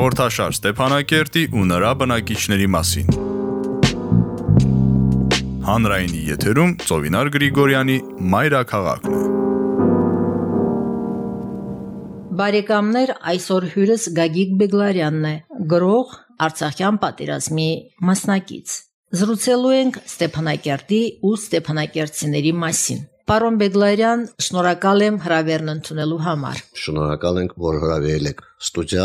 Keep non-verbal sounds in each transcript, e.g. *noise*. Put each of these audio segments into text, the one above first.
Հաղորդաշար Ստեփանակերտի ու նրա բնակիչների մասին։ Հանրայինի եթերում Ծովինար Գրիգորյանի Մայրաքաղաքն է։ Բարեկամներ, այսօր հյուրս Գագիկ Բեգլարյանն է, գրող, Արցախյան պատերազմի մասնակից։ Զրուցելու ենք Ստեփանակերտի ու Ստեփանակերտցիների մասին։ Պարոն Բեգլարյան, շնորհակալ եմ հրավերն ընդունելու համար։ Շնորհակալ ենք, որ հրավիրել եք ստուդիա։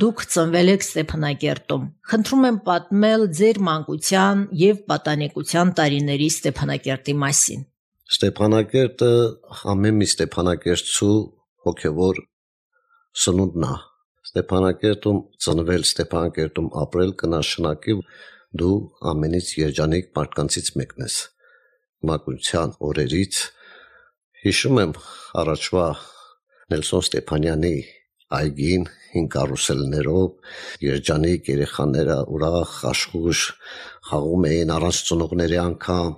Դուք ծնվել եք Ստեփանակերտում։ Խնդրում եմ պատմել ձեր մանկության եւ պատանեկության տարիների Ստեփանակերտի մասին։ Ստեփանակերտը ամեն մի Ստեփանակերտցու հոգևոր սնունդն է։ Ստեփանակերտում ծնվել, Ստեփանակերտում ապրել կնաշնակի դու ամենից երջանիկ մարդկանցից մեկն ես մանկության օրերից Հիշում եմ առաջվա Նելսոն Ստեփանյանի այգին հին կարուսելներով երջանիկ երեխաները ուրախ աշխուժ խաղում էին առանց ծնողների անգամ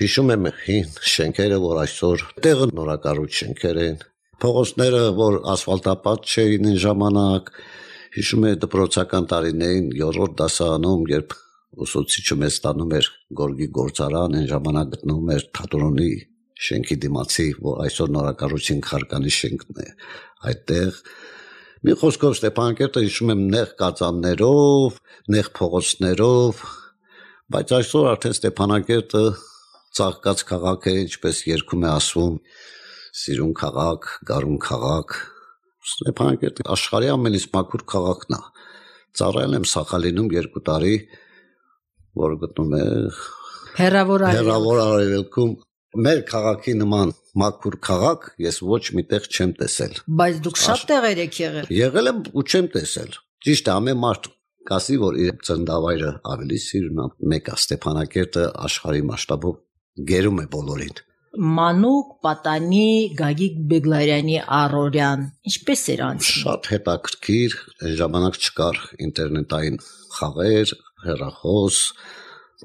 հիշում եմ հին շենքերը որ այսօր տեղը նորակառույց շենքեր են փողոցները որ ասֆալտապատ չէին այն ժամանակ հիշում եմ դպրոցական տարիներին 7-րդ դասարանում երբ ուսուցիչը մեզ տանում էր գորգի գործարան այն ժամանակ գտնվում էր թատրոնի շենքի դիմացի, որ այսօր նորակառուցին քարկանի շենքն է։ Այդտեղ մի խոսքով Ստեփանակերտը հիշում եմ նեղ կածաններով, նեղ փողոցներով, բայց այսօր արդեն Ստեփանակերտը ցաղկած քաղաք է, ինչպես երգում է ասում, սիրուն քաղաք, գարուն քաղաք։ Ստեփանակերտը աշխարհի ամենից մաքուր քաղաքն է։ Ծառայել եմ Սախալինում 2 տարի, որ գտնում է Հերավոր արևելքում մեր քաղաքի նման մաքուր քաղաք ես ոչ միտեղ չեմ տեսել։ Բայց դուք շատ տեղեր եք եղել։ Եղել եմ ու չեմ տեսել։ Ճիշտ է, ամեն մարդ կասի, որ իր ծնդավայրը ավելի սիրուն է, մեկ է Ստեփանակերտը աշխարհի մասշտաբով գերում է բոլորին։ Մանուկ Պատանի Գագիկ Բեգլարյանի Արորյան ինչպես էր անցնում։ Շատ հետաքրքիր, ժամանակ չկար ինտերնետային խաղեր, հեռախոս,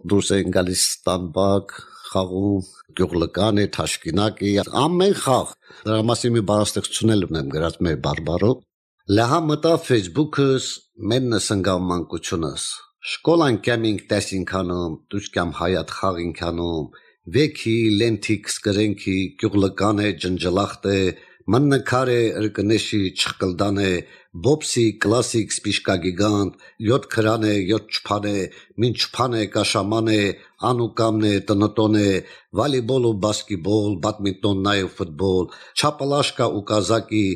դուրս էին գալիս ստամբակ, խաղում, գյուղլկան է, թաշկինակ է, ամեն խաղ։ Դրա մասին մի բանաստեղծություն էլ ունեմ գրած մեր բարբարով։ Լահա մտա Facebook-ս, մենը սնգավ մանկությունս։ Շկոլան կամինգ տեսինք անում, դուք կամ հայատ խաղինք անում, վեքի, լենթիկ, սկրենքի, գյուղլկան է, ջնջլախտ է, մննքարե ըրկնեշի չխկլդան է, բոբսի կլասիկ սպիշկագիգանտ, 7 քրան է, 7 չփան է, մին չփան է, կաշաման է, անուկամն է, տնտոն է, վոլեյբոլ ու բասկետբոլ, բադմինտոն, նաեւ ֆուտբոլ, չապալաշկա ու կազակի,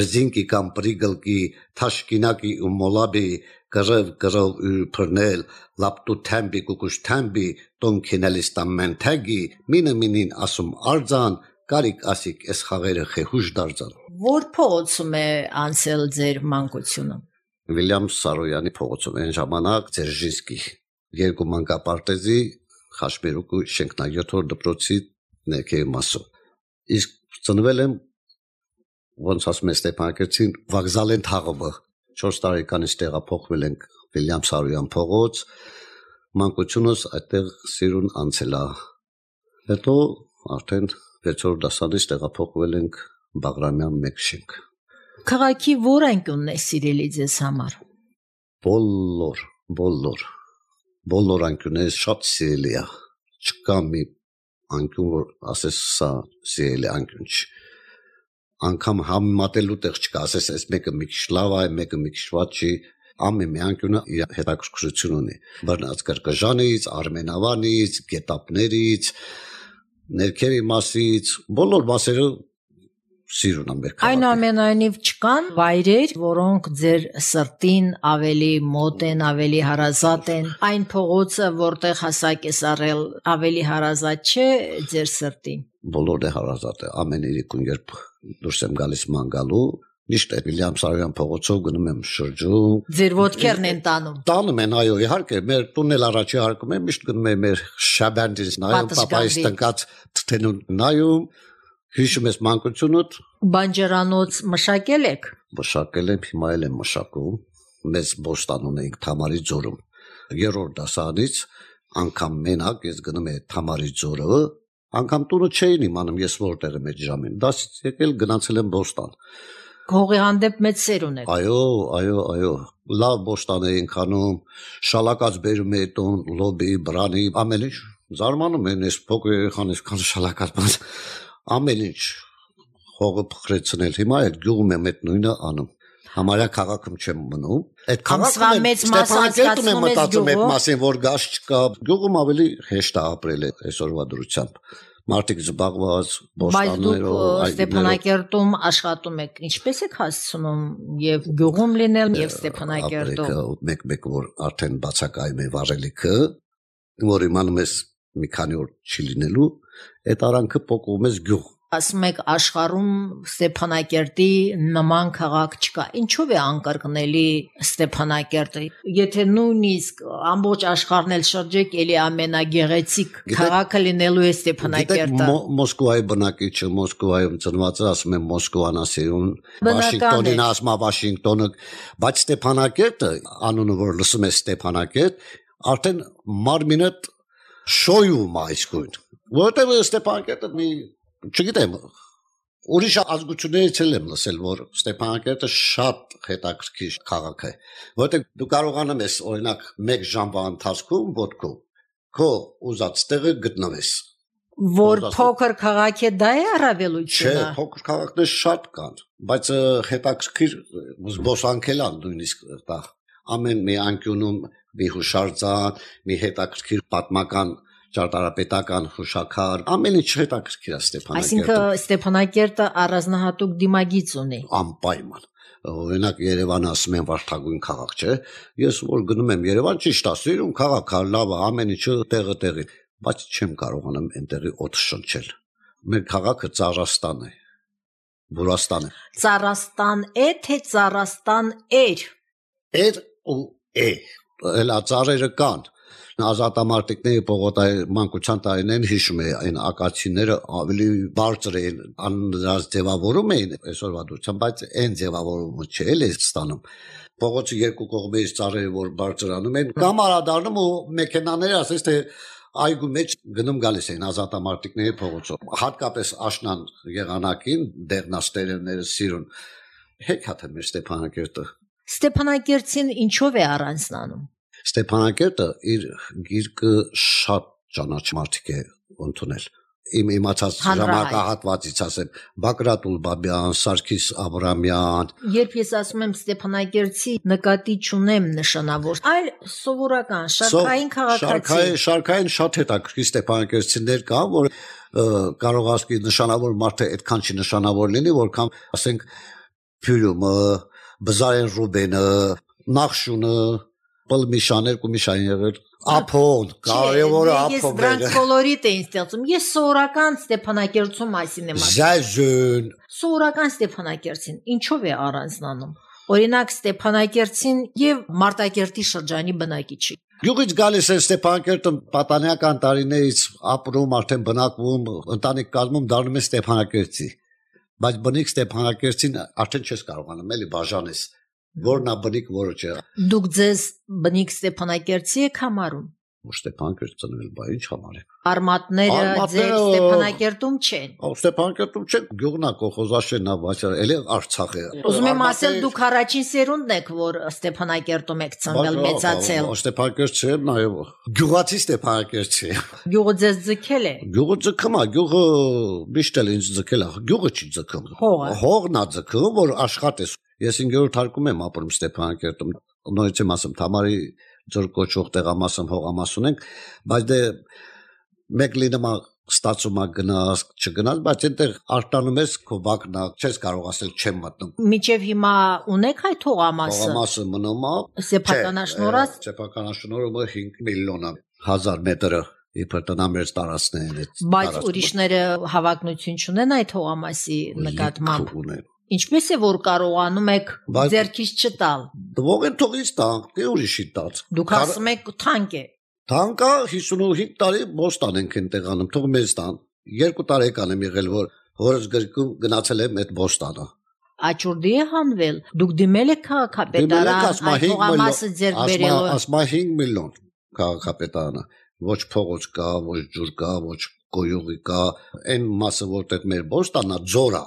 ռզինկի կամ պրիգլկի, թաշկինակի ու մոլաբի, գրև գրով ու փռնել, լապտու թեմբի կուկուշ թեմբի, տոն քինելիստան մենթեգի, մինը մինին ասում արձան, Կարիկ ասիկ, այս խաղերը խեհուժ դարձան։ Որ փողոցում է անցել ձեր մանկությունը։ Վիլյամ Սարոյանի փողոցում այն ժամանակ Ձերժիսկի երկու մանկապարտեզի Խաշմերուկու շենքնայոթոր դպրոցի ներքևի մասում։ Իսկ ծնվել եմ ոնց ասում է Ստեփանակերտին Վագզալեն Թաղովը 4 տարեկանից տեղափոխվել ենք Վիլյամ Սարոյան փողոց։ Մանկությունս այդտեղ սիրուն անցելա։ Հետո արդեն 6-րդ դասանից տեղափոխվել ենք Բաղրամյան մեկ շենք։ Քաղաքի որ անկյունն է սիրելի ձեզ համար։ Բոլոր, բոլոր, բոլոր անկյունները շատ սիրելի է։ Չկա մի անկյուն, որ ասես սա սիրելի անկյուն չի։ Անկամ համեմատելու տեղ չկա, ասես այս մեկը մի քիչ լավ է, մեկը մի քիչ վատ չի, ամեն մի անկյունը իր հետաքրքրություն ունի։ Բռնած կրկժանից, արմենավանից, գետապներից, ներքևի մասից, բոլոր մասերը սիրուն եմ մեր քաղաքը։ Այնուամենայնիվ չկան վայրեր, որոնք ձեր սրտին ավելի մոտ են, ավելի հարազատ են։ Այն փողոցը, որտեղ հասակ ես առել, ավելի հարազատ չէ ձեր սրտին։ Բոլորն է հարազատ է։ Ամեն երեկոն երբ դուրս եմ գալիս մանգալու, Միշտ է Վիլյամ Սարոյան փողոցով գնում եմ շրջում։ Ձեր ոդքերն են տանում։ Տանում են, այո, իհարկե, մեր տունն էլ առաջի հարկում եմ, միշտ գնում եմ մեր շաբանդից նայում, papaის տնկած թթենուն նայում, Հիշում ես մանկությունդ։ Բանջարանոց մշակել եք։ Մշակել եմ, հիմա էլ եմ մշակում։ Մեծ բոստան ունենք Թամարի ձորում։ Երրորդ դասանից անգամ մենակ ես գնում եմ Թամարի ձորը, անգամ տունը չէին իմանում ես որտեղ եմ այդ ժամին։ Դասից եկել գնացել եմ բոստան։ Հողի հանդեպ մեծ սեր ունեք։ Այո, այո, այո։ Լավ բոստան էինք անում, շալակած բերում էի տուն, լոբի, բրանի, ամեն ինչ։ Զարմանում են այս փոքր երեխան այսքան շալակած բան։ Ամեն ինչ հողը փխրեցնել։ Հիմա այդ գյուղում եմ այդ նույնը անում համարյա քաղաքում չեմ մնում։ Այդ քաղաքում մեծ մասը Ստեփանակերտում եմ մտածում այդ մասին, որ գազ չկա։ Գյուղում ավելի հեշտ է ապրել այսօրվա դրությամբ։ Մարդիկ զբաղված ը, այգիներով։ Ստեփանակերտում աշխատում եք։ Ինչպես եք հասցնում եւ գյուղում լինել եւ Ստեփանակերտում։ մեկ-մեկ որ արդեն բացակայում է վարելիքը, որ իմանում ես մի քանի օր չի լինելու, այդ արանքը փոկվում ես գյուղ։ Ասում եք աշխարհում Ստեփանակերտի նման քաղաք չկա։ Ինչով է անկրկնելի Ստեփանակերտը։ Եթե նույնիսկ ամբողջ աշխարհն էլ շրջեք, ելի ամենագեղեցիկ քաղաքը լինելու է Ստեփանակերտը։ Մո- Մոսկվայի բնակիչը Մոսկվայում ծնված է, ասում են Մոսկվան ասերուն, Վաշինգտոնին է։ ասում է Վաշինգտոնը, բայց Ստեփանակերտը անունը որ լսում է Ստեփանակերտ, արդեն մարմինը շոյում է այսքույն։ Որտեղ Ստեփանակերտը մի չգիտեմ Ուրիշ ազգություններից էլ եմ լսել, որ Ստեփանակերտը շատ հետաքրքիր քաղաք է, որտեղ դու կարողանում ես օրինակ 1 ժամվա ընթացքում ոդկով քո ուզած տեղը գտնվես։ Որ փոքր քաղաք է, դա է Չէ, առավելությունը։ փոքր քաղաքներ շատ կան, բայց հետաքրքիր զբոսանքել ան նույնիսկ դա ամեն մի անկյունում մի հուշարձան, մի հետաքրքիր պատմական ճարտարապետական հուշակար, ամեն ինչ հետաքրքիր է Ստեփանակերտը։ Այսինքն Ստեփանակերտը առանձնահատուկ դիմագիծ ունի։ անպայման օրինակ Երևանը ասում են վարդագույն քաղաք, չէ։ Ես որ գնում եմ Երևան, ճիշտ է, սիրուն քաղաք է, լավ է, ամեն ինչը տեղը տեղի, բայց չեմ կարողանում այնտեղի օդ շնչել։ Մեր քաղաքը Ծառաստան է։ Բուրաստան է։ Ծառաստան է թե Ծառաստան էր։ Էր ու է։ Հələ ծառերը կան։ Ազատամարտիկների պողոտայի մանկության տարիներին հիշում է այն ակացիները ավելի բարձր էին անրած ձևավորում էին այսօրվա դուրսամ բայց այն ձևավորումը չէ էլ է ստանում փողոցի երկու կողմերից ծառերը որ բարձրանում են կամ արադառնում ու մեքենաները ասես թե այգու մեջ գնում գալիս են ազատամարտիկների փողոցով հատկապես աշնան եղանակին դեղնաստերները սիրուն հեքաթ է մեր Ստեփանակերտը Ստեփանակերտին ինչով է առանձնանում։ Ստեփանակերտը իր գիրկը շատ ճանաչմարտիկ է ընդունել։ Իմ իմացած ժամանակահատվածից ասեմ Բակրատ Ուլբաբյան, Սարգիս Աբրամյան, Երբ ես ասում եմ Ստեփանակերտի նկատի չունեմ նշանավոր, այլ սովորական Սո- շարքային քաղաքացի։ շարքային շարքային շատ հետաքրքիր Ստեփանակերտցիներ կան, որ կարող ասկի նշանավոր մարդը այդքան չի նշանավոր լինի, որքան ասենք Փյուրումը, Բզարեն Ռուբենը, Նախշունը, Պլմիշան երկու միշան եղել, Ափոն, կարևորը Չէ, Ես դրանք կոլորիտ էին ստեղծում։ Ես սովորական Ստեփանակերտի մասին եմ ասում։ Զազուն, Սովորական Ստեփանակերտին ինչով է առանձնանում։ Օրինակ Ստեփանակերտին եւ Մարտակերտի շրջանի բնակիչի։ Գյուղից գալիս է Ստեփանակերտը պատանեկան տարիներից ապրում, արդեն բնակվում, ընտանիք կազմում դառնում է Ստեփանակերտի։ Բայց բնիկ Ստեփանակերտին արդեն չես կարողանում էլի բաժանես։ Որն է բնիկ, որը չէ։ Դուք ձեզ բնիկ Ստեփանակերտի եք համարում։ Ու Ստեփանակերտ ծնվել, բա ինչ համար է։ Արմատները ձեր Ստեփանակերտում չեն։ Ո Ստեփանակերտում չէ, գյուղնա կողոզաշենն է, բայց էլի Արցախ է։ Ուզում եմ ասել դուք առաջին սերունդն եք, որ Ստեփանակերտում եք ծնվել, մեծացել։ Ստեփանակերտ չէ, նաև գյուղացի Ստեփանակերտ չէ։ Գյուղը ձեզ ձգել է։ Գյուղը ձգում է, գյուղը միշտ էլ ինձ ձգել է։ Գյուղը չի ձգում։ Հողն է ձգում, որ աշխատես։ Ես 5-րդ հարկում եմ ապրում Ստեփանակերտում։ Նորից եմ ասում, Թամարի ձոր կոչող տեղամասում հողամաս ունենք, բայց դե մեկ լինում ստացում է գնաս, չգնաս, բայց այնտեղ արտանում ես քո բակնա, չես կարող ասել չեմ մտնում։ Միջև հիմա ունեք այդ հողամասը։ Հողամասը մնում է Սեփականաշնորհած Սեփականաշնորհը 5 միլիոն է 1000 մետրը իբր տնամերձ տարածքներն է։ բայց ուրիշները հավակնություն չունեն այդ հողամասի նկատմամբ։ ունեն։ Ինչպես է որ կարողանում եք ձերքից չտալ։ Դվող են թողից տանք, դե ուրիշի տած։ Դուք ասում եք թանկ է։ Թանկա 55 տարի ոստան ենք ընտեղանում, թող մեզ տան։ Երկու տարեկան եմ եղել, որ հորս գրքում գնացել եմ այդ ոստանը։ Աճուրդի է հանվել։ Դուք դիմել եք քաղաքապետարան հողամասը ձեր բերելու։ ասма 5 միլիոն քաղաքապետարանը։ Ոչ փողոց կա, ոչ ջուր կա, ոչ գոյուղի կա։ Այն մասը, որտեղ մեր ոստանա, ձորա։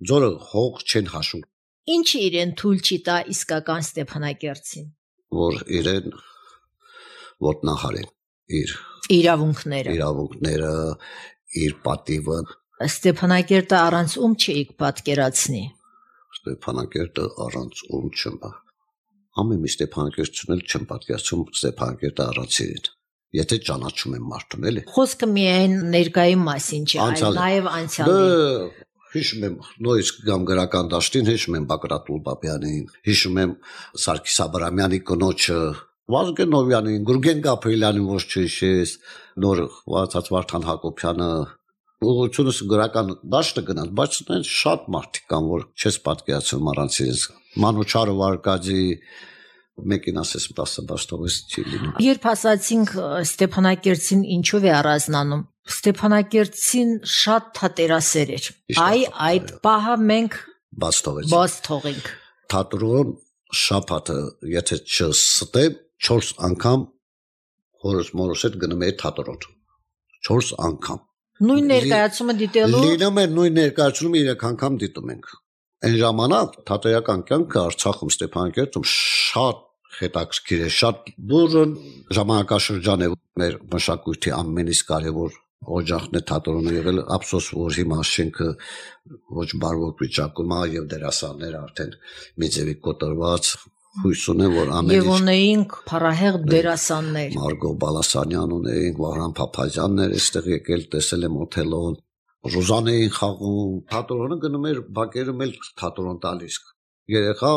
Ձորը հող չեն հաշում, Ինչը իրեն թույլ չի տա իսկական Ստեփանակերտին որ իրեն ոտնահարեն իր իրավունքները։ իրավունքները, իր պատիվը, Ստեփանակերտը առանց ում չէիք պատկերացնի։ Ստեփանակերտը առանց ում չմա։ Ամեն մի Ստեփանակերտցուն էլ չեմ պատկերացում Ստեփանակերտը առանցին։ Եթե ճանաչում եմ մարդուն, էլի։ Խոսքը միայն ներկայի մասին չէ, այլ նաև Դե անցյալի։ հիշում եմ նույնիսկ գամ գրական դաշտին հիշում եմ Բակրատ Ուլբաբյանին, հիշում եմ Սարգիս Աբրամյանի կնոջը, Վազգեն Նովյանին, Գուրգեն Գաբրիելյանին ոչ չհիշես, նոր Վարդած Վարդան Հակոբյանը ուղղությունս գրական դաշտը գնաց, բայց այնց շատ մարդիկ կան, որ չես պատկերացնում առանց իրենց։ Մանուչարը Վարկադի մեկին ասես 10 բաշտովից չի լինում։ Երբ ասացինք Ստեփանակերտին ինչով է առանձնանում, Ստեփանակերտին շատ թատերասեր էր։ Այ այդ պահը մենք Բաստովից։ բաց թողենք։ թատրոն շապատը եթե չստեմ 4 անգամ հորս մորս հետ գնում էի թատրոն 4 անգամ Նույն ներկայացումը դիտելու լինում է նույն ներկայացումը 3 անգամ դիտում ենք այն ժամանակ թատերական կյանքը Արցախում Ստեփանակերտում շատ հետաքրքիր է շատ բուրըն ժամանակաշրջան է մեր մշակույթի ամենից կարևոր օջախն է թատրոնը եղել ափսոս որ հիմա շենքը ոչ բարվոք վիճակում է եւ դերասանները արդեն մի ձևի կոտրված հույս ունեն որ ամեն ինչ ունեինք փառահեղ դերասաններ։ Մարգո Բալասանյան ունեինք Վահրամ Փափազյաններ այստեղ եկել տեսել եմ օթելոն Ռուզանեին խաղում թատրոնը գնում էր բակերում էլ թատրոն տալիս երեխա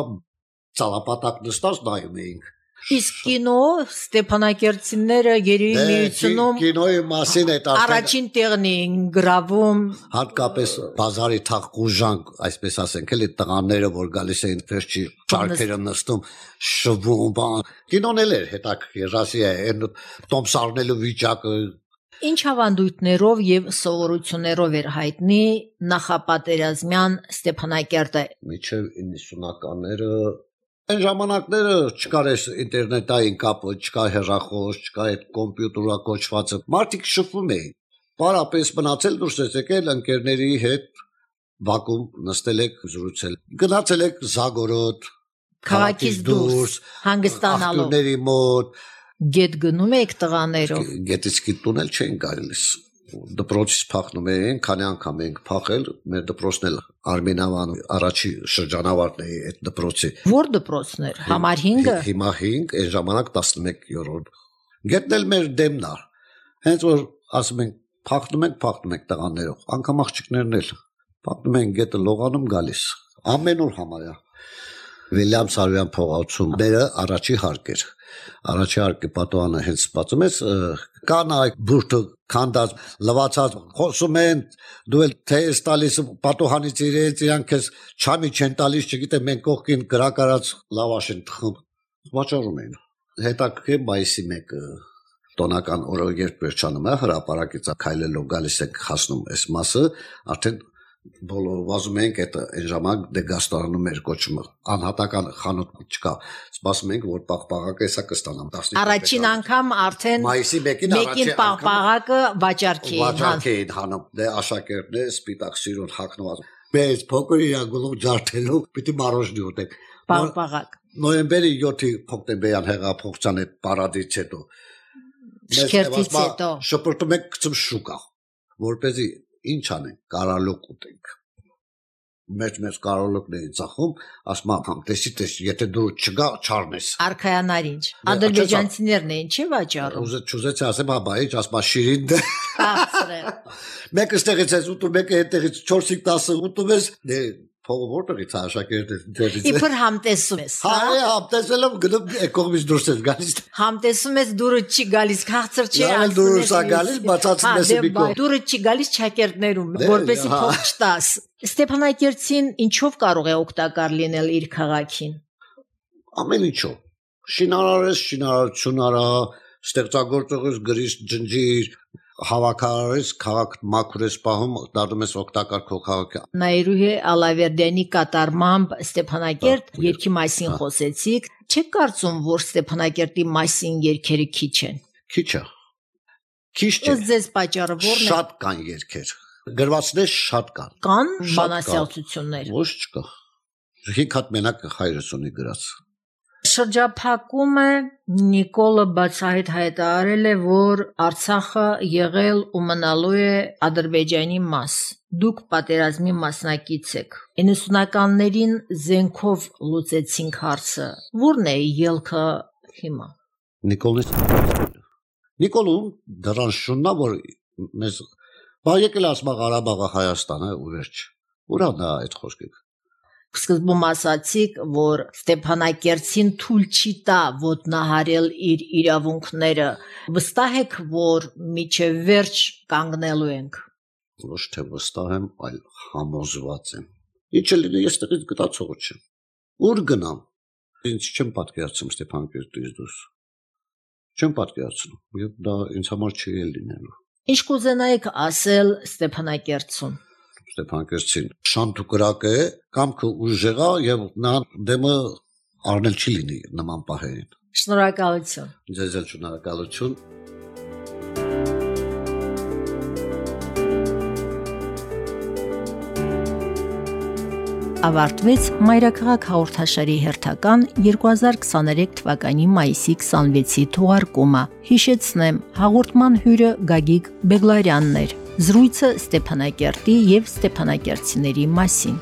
ցալապատակ նստած նայում էինք Իսկ կինո Ստեփանակերտցիները երևի Դե, միությունում կի- կինոյի մասին է արդեն առաջին տեղն էին գրավում հատկապես բազարի թախուժանք, այսպես ասենք, էլի տղաները, որ գալիս էին վերջի ճարքերը նստում, շվում, բան։ Կինոն էլ էր հետաքրքիր, ասի է, այն տոմսարնելու վիճակը Ինչ հավանդույթներով եւ սովորություններով էր հայտնի նախապատերազմյան Ստեփանակերտը։ միջև 90-ականները այն ժամանակները չկար էս ինտերնետային կապը, չկար հեռախոս, չկար այդ կոմպյուտերա կոչվածը։ Մարդիկ շփվում էին։ Պարապես մնացել դուրս եկել ընկերների հետ Բաքում նստել եք զրուցել։ Գնացել եք Զագորոդ, Քաղաքից դուրս հանգստանալով աղբյուրների մոտ, գետ գնում եք տղաներով։ գետից գիտուն էլ չէին գալիս։ Դպրոցից փախնում էին, քանի անգամ ենք փախել, մեր դպրոցն էլ Արմենավան առաջի շրջանավարտն է այդ դպրոցի։ Որ դպրոցներ։ Համար 5-ը Հի- Հիմա 5, այն ժամանակ 11-րդ։ Գետնել մեր դեմն ար։ Հենց որ ասում ենք փախնում ենք, փախնում ենք տղաներով, անգամ աղջիկներն էլ փախնում են գետը լողանում գալիս։ Ամեն օր համարյա։ Վիլյամ Սարոյան փողոցում մերը առաջի հարկ էր։ Առաջի հարկի պատոհանը հենց բացում ես կան այդ բուրտը քանդած լվացած խոսում են դու էլ թե ես տալիս պատոհանից իրենց իրանք ես չամի չեն տալիս չգիտեմ մենք կողքին գրակարած լավաշ են թխում վաճառում են հետաքրքիր մայիսի 1-ը տոնական օրը երբ վերջանում է հրաապարակից քայլելով գալիս ենք հասնում այս մասը արդեն բոլոր վազում ենք այդ այն ժամանակ դե գաստարանում էր կոչումը անհատական խանութ չկա սպասում ենք որ պաղպաղակը հեսա կստանամ 15 առաջին անգամ արդեն մայիսի 1-ին մեկին պաղպաղակը վաճառքի էին հանում դե աշակերտն է սպիտակ սիրուն հակնված մեծ փոքր իր գլուխ ջարդելու պիտի մարոշնի ուտենք Պաղպաղակ։ նոյեմբերի 7-ի հոկտեմբերյան հեղափոխության այդ պարադից հետո Շքերթից հետո։ շփրտում ենք գցում շուկա որպեսզի ինչ անենք կարալոկ ուտենք մեջ մեջ կարալոկն էին ծախում ասում ամ տեսի տես եթե դու չգա չառնես Արքայանարինչ։ Դե, Ադրբեջանցիներն էին չի վաճառում։ ուզը չուզեցի ասեմ հա բայ ասում շիրին դե *laughs* մեկը ստեղից ես ուտում մեկը հետեղից 4-ից 10 ուտում ես դե փողը որտեղից է աշակերտը դերից Իբր համտեսում ես, հա? Հա։ է համտեսելով գնում եկողից դուրս ես գալիս Համտեսում ես դուրը չի գալիս, քաղցր չի Լավ էլ դուրս ա գալիս, բացածում ես մի կողմ։ Դուրը չի գալիս չակերտներում, Դե, որպեսի հա։ փող չտաս։ Ստեփանակերտին ինչով կարող է օգտակար լինել իր քաղաքին։ ամեն ինչով շինարար ես շինարարություն արա ստեղծագործող ես գրիս ջնջիր հավաքարարես քաղաք մաքուր ես պահում դառնում ես օգտակար քո քաղաքը Նայրուհի Ալավերդյանի կատարմամբ Ստեփանակերտ երկի մասին խոսեցիք։ Չեք կարծում, որ Ստեփանակերտի մասին երկերը քիչ են։ քիչ է քիչ չէ Ըստ ձեզ պատճառը ո՞րն է։ շատ կան երկեր Գրվածներ շատ կան։ կան։ բանասյացություններ։ Ոչ չկա։ 5 հատ մենակ հայրս ունի գրած։ Շրջափակում է Նիկոլը բացահայտ հայտարարել է, որ Արցախը եղել ու մնալու է Ադրբեջանի մաս։ Դուք պատերազմի մասնակից եք։ 90-ականներին զենքով լուծեցինք հարցը։ Որն է ելքը հիմա։ Նիկոլին Նիկոլուն դրան շուննա որ մեզ բա եկել ասма Ղարաբաղը Հայաստան է ու վերջ։ Ուրա դա այդ խոսքը։ Սկզբում ասացիք, որ Ստեփանակերտին թույլ չի տա ոտնահարել իր իրավունքները։ Վստահ եք, որ միջև վերջ կանգնելու ենք։ Ոչ թե վստահ եմ, այլ համոզված եմ։ Ինչը լինի, ես տեղից գտածողը չեմ։ Ուր գնամ։ Ինձ չեմ պատկերացնում Ստեփանակերտից դուրս։ Չեմ պատկերացնում։ Եվ դա ինձ համար չի լինելու։ Ինչ կուզենայիք ասել Ստեփանակերտցուն։ Ստեփանակերտին շանտ ու կրակ է, կամքը ուժեղա եւ նա դեմը առնել չի լինի նման պահերին։ Շնորհակալություն։ Ձեզ էլ շնորհակալություն։ ավարտվեց Մայրաքաղաք հաղորդաշարի հերթական 2023 թվականի մայիսի 26-ի թողարկումը։ Հիշեցնեմ, հաղորդման հյուրը Գագիկ Բեգլարյանն էր։ Զրույցը Ստեփանակերտի եւ Ստեփանակերտցիների մասին։